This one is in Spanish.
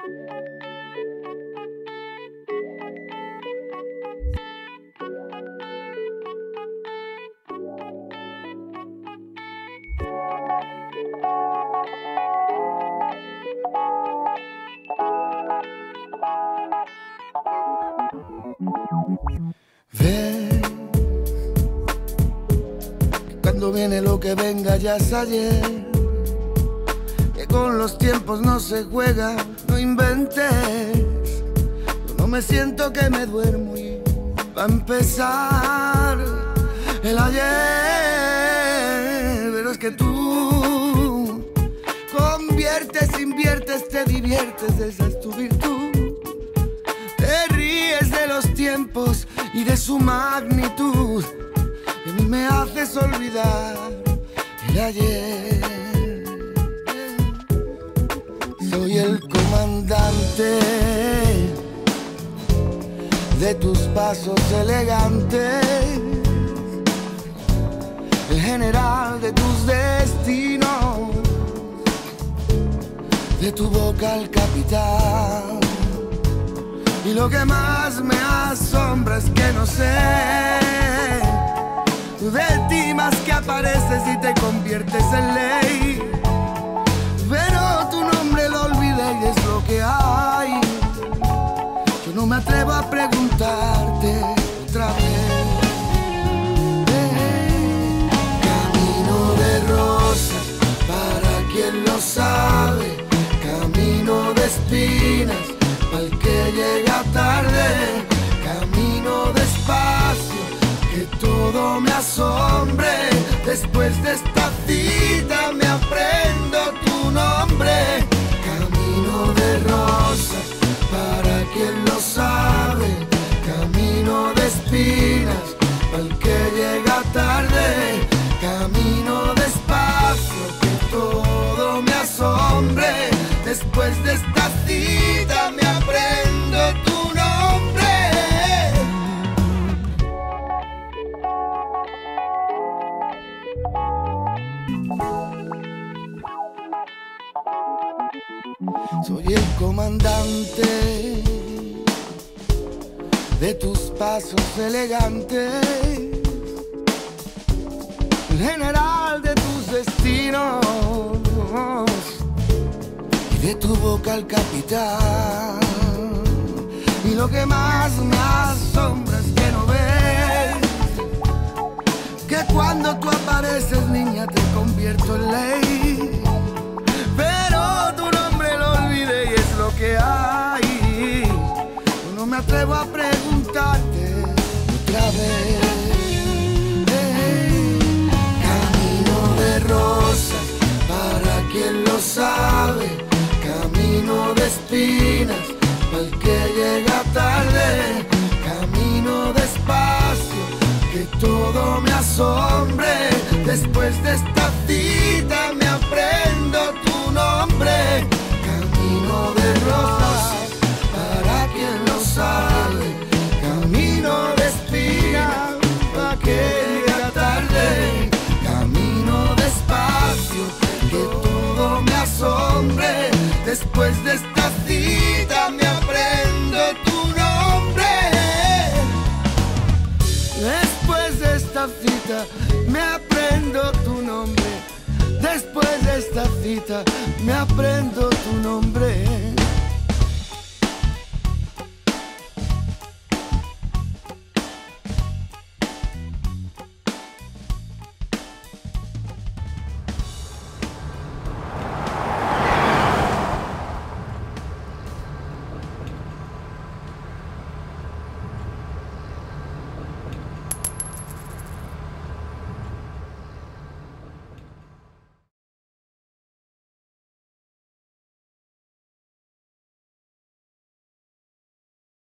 Ve cuando viene lo que venga ya es ayer. Con los tiempos no se juega, no inventes. Yo no me siento que me duermo y va a empezar el ayer. Pero es que tú conviertes, inviertes, te diviertes, esa es tu virtud. Te ríes de los tiempos y de su magnitud. Mí me haces olvidar el ayer. Soy el comandante de tus pasos elegantes, el general de tus destinos, de tu boca al capitán. Y lo que más me asombra es que no sé de ti más que apareces y te conviertes en ley. Sabe. Camino de espinas el que llega tarde. Camino despacio que todo me asombre. Después de esta cita me aprendo Soy el comandante de tus pasos elegantes, el general de tus destinos y de tu boca al capitán. Y lo que más me asombra es cuando tú apareces, niña, te convierto en ley. Pero tu nombre lo olvidé y es lo que hay. Yo no me atrevo a preguntarte otra vez. Después de esta cita me aprendo tu nombre. Después de esta cita me aprendo tu nombre. Después de esta cita me aprendo tu nombre.